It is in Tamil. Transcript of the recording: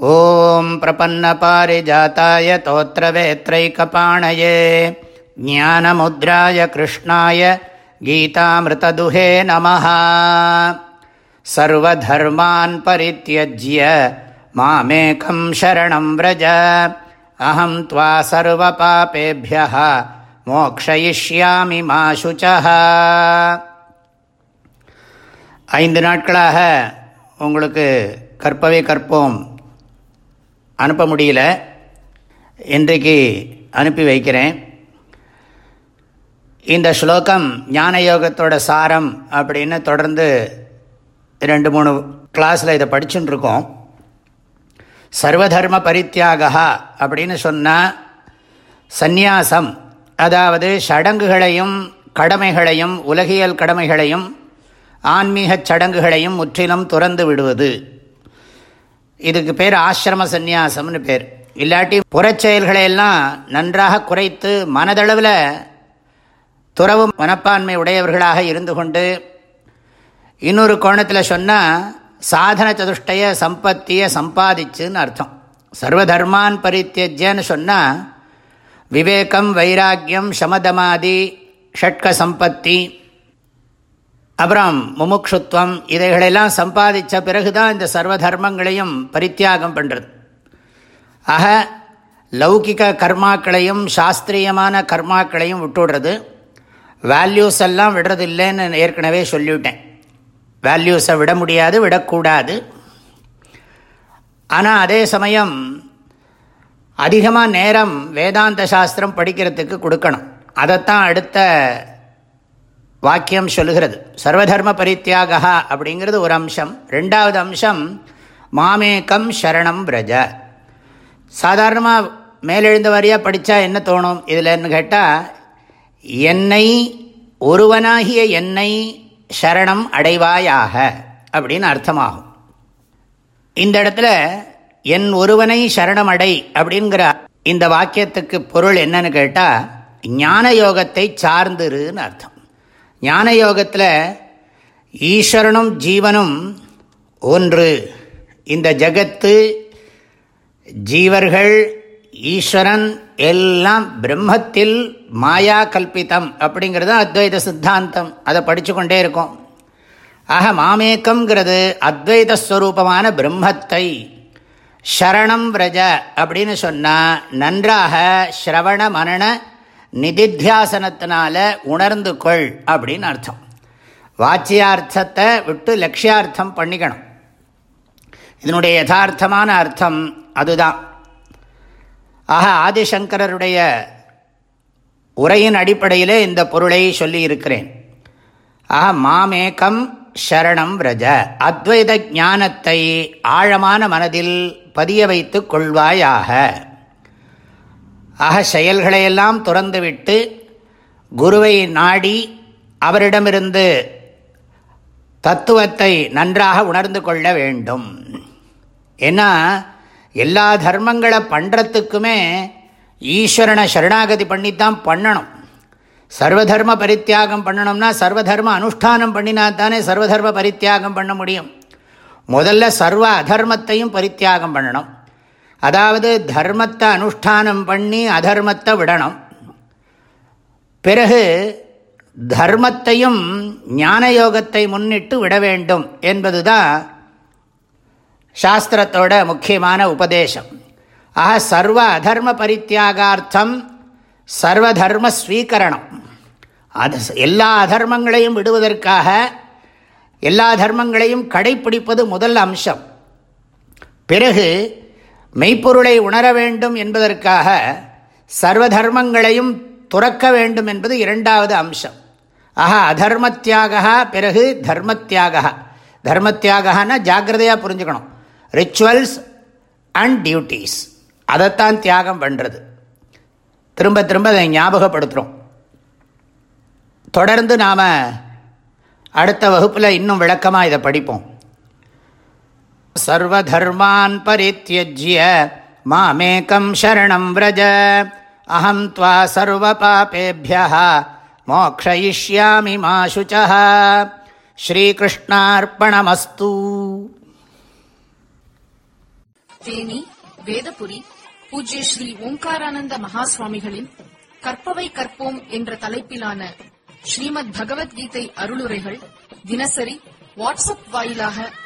ॐ प्रपन्नपारिजाताय तोत्रवेत्रैकपाणये ज्ञानमुद्राय कृष्णाय गीतामृतदुहे नमः सर्वधर्मान् परित्यज्य मामेकं शरणं व्रज अहं त्वा सर्वपापेभ्यः மோக்ஷயிஷ்யாமி மா சுச்சः ஐந்து நாட்களாக உங்களுக்கு கற்பவே கற்போம் அனுப்ப முடியல. இன்றைக்கு அனுப்பி வைக்கிறேன். இந்த ஸ்லோகம் ஞான யோகத்தோட சாரம் அப்படின்னு தொடர்ந்து ரெண்டு மூணு கிளாஸில் இதை படிச்சுட்டுருக்கோம் சர்வதர்ம பரித்தியாகா அப்படின்னு சொன்னால் சந்நியாசம். அதாவது சடங்குகளையும் கடமைகளையும் உலகியல் கடமைகளையும் ஆன்மீகச் சடங்குகளையும் முற்றிலும் துறந்து விடுவது. இதுக்கு பேர் ஆசிரம சந்நியாசம்னு பேர். இல்லாட்டி புறச்செயல்களை எல்லாம் நன்றாக குறைத்து மனதளவில் துறவு மனப்பான்மை உடையவர்களாக இருந்து கொண்டு இன்னொரு கோணத்தில் சொன்னால் சாதன சதுஷ்டய சம்பத்தியை சம்பாதிச்சுன்னு அர்த்தம். சர்வதர்மான் பரித்தியஜன்னு சொன்னால் விவேகம் வைராக்கியம் சமதமாதி ஷட்க சம்பத்தி அப்புறம் முமுக்ஷுத்வம் இதைகளெல்லாம் சம்பாதித்த பிறகு தான் இந்த சர்வ தர்மங்களையும் பரித்தியாகம் பண்ணுறது ஆக லௌகிக கர்மாக்களையும் சாஸ்திரியமான கர்மாக்களையும் விட்டுடுறது வேல்யூஸ் எல்லாம் விடுறது இல்லைன்னு ஏற்கனவே சொல்லிவிட்டேன். வேல்யூஸை விட முடியாது விடக்கூடாது. ஆனால் அதே சமயம் அதிகமாக நேரம் வேதாந்த சாஸ்திரம் படிக்கிறதுக்கு கொடுக்கணும். அதைத்தான் அடுத்த வாக்கியம் சொல்லுகிறது. சர்வதர்ம பரித்தியாகா அப்படிங்கிறது ஒரு அம்சம். ரெண்டாவது அம்சம் மாமேக்கம் சரணம் பிரஜ சாதாரணமாக மேலெழுந்த வாரியாக படித்தா என்ன தோணும்? இதில்னு கேட்டால் என்னை ஒருவனாகிய என்னை சரணம் அடைவாயாக அப்படின்னு அர்த்தமாகும். இந்த இடத்துல என் ஒருவனை சரணம் அடை அப்படிங்கிற இந்த வாக்கியத்துக்கு பொருள் என்னன்னு கேட்டால் ஞான யோகத்தை சார்ந்துருன்னு அர்த்தம். ஞான யோகத்தில் ஈஸ்வரனும் ஜீவனும் ஒன்று. இந்த ஜகத்து ஜீவர்கள் ஈஸ்வரன் எல்லாம் பிரம்மத்தில் மாயா கல்பித்தம் அப்படிங்கிறது அத்வைத சித்தாந்தம். அதை படித்து கொண்டே இருக்கும். ஆக மாமேக்கம்ங்கிறது அத்வைத ஸ்வரூபமான பிரம்மத்தை சரணம் விரஜ அப்படின்னு சொன்னால் நன்றாக ஸ்ரவண மரண நிதித்தியாசனத்தினால உணர்ந்து கொள் அப்படின்னு அர்த்தம். வாச்சியார்த்தத்தை விட்டு லட்சியார்த்தம் பண்ணிக்கணும். இதனுடைய யதார்த்தமான அர்த்தம் அதுதான். ஆக ஆதிசங்கரருடைய உரையின் அடிப்படையிலே இந்த பொருளை சொல்லி இருக்கிறேன் ஆக மாமேக்கம் சரணம் ரஜ அத்வைத ஞானத்தை ஆழமான மனதில் பதிய வைத்து கொள்வாயாக. ஆக செயல்களையெல்லாம் துறந்துவிட்டு குருவை நாடி அவரிடமிருந்து தத்துவத்தை நன்றாக உணர்ந்து கொள்ள வேண்டும். ஏன்னா எல்லா தர்மங்களை பண்ணுறத்துக்குமே ஈஸ்வரனை சரணாகதி பண்ணித்தான் பண்ணணும். சர்வதர்ம பரித்தியாகம் பண்ணணும்னா சர்வதர்ம அனுஷ்டானம் பண்ணினா தானே சர்வதர்ம பரித்தியாகம் பண்ண முடியும். முதல்ல சர்வ அதர்மத்தையும் பரித்தியாகம் பண்ணணும். அதாவது தர்மத்தை அனுஷ்டானம் பண்ணி அதர்மத்தை விடணும். பிறகு தர்மத்தையும் ஞான யோகத்தை முன்னிட்டு விட வேண்டும் என்பதுதான் சாஸ்திரத்தோட முக்கியமான உபதேசம். ஆக சர்வ அதர்ம பரித்தியாகார்த்தம் சர்வதர்ம ஸ்வீகரணம். அது எல்லா அதர்மங்களையும் விடுவதற்காக எல்லா தர்மங்களையும் கடைப்பிடிப்பது முதல் அம்சம். பிறகு மெய்ப்பொருளை உணர வேண்டும் என்பதற்காக சர்வ தர்மங்களையும் துறக்க வேண்டும் என்பது இரண்டாவது அம்சம். ஆஹா அதர்மத்தியாகா பிறகு தர்மத்தியாகா தர்மத்தியாகனா ஜாகிரதையாக புரிஞ்சுக்கணும். ரிச்சுவல்ஸ் அண்ட் டியூட்டீஸ் அதைத்தான் தியாகம் பண்ணுறது திரும்ப திரும்ப அதை ஞாபகப்படுத்துகிறோம் தொடர்ந்து நாம் அடுத்த வகுப்பில் இன்னும் விளக்கமாக இதை படிப்போம். சர்வதர்மான் பரித்தியஜ்ய மாமேக்கம் சரணம் விரஜ. அஹம் துவா சர்வ பாபேபிய மோக்ஷயிஷ்யாமி ஸ்ரீகிருஷ்ணார்ப்பணமஸ்து. தேனி வேதபுரி பூஜ்ய ஸ்ரீ ஓம்காரானந்த மகாசுவாமிகளின் கற்பவை கற்போம் என்ற தலைப்பிலான ஸ்ரீமத் பகவத்கீதை அருளுரைகள் தினசரி வாட்ஸ்அப் வாயிலாக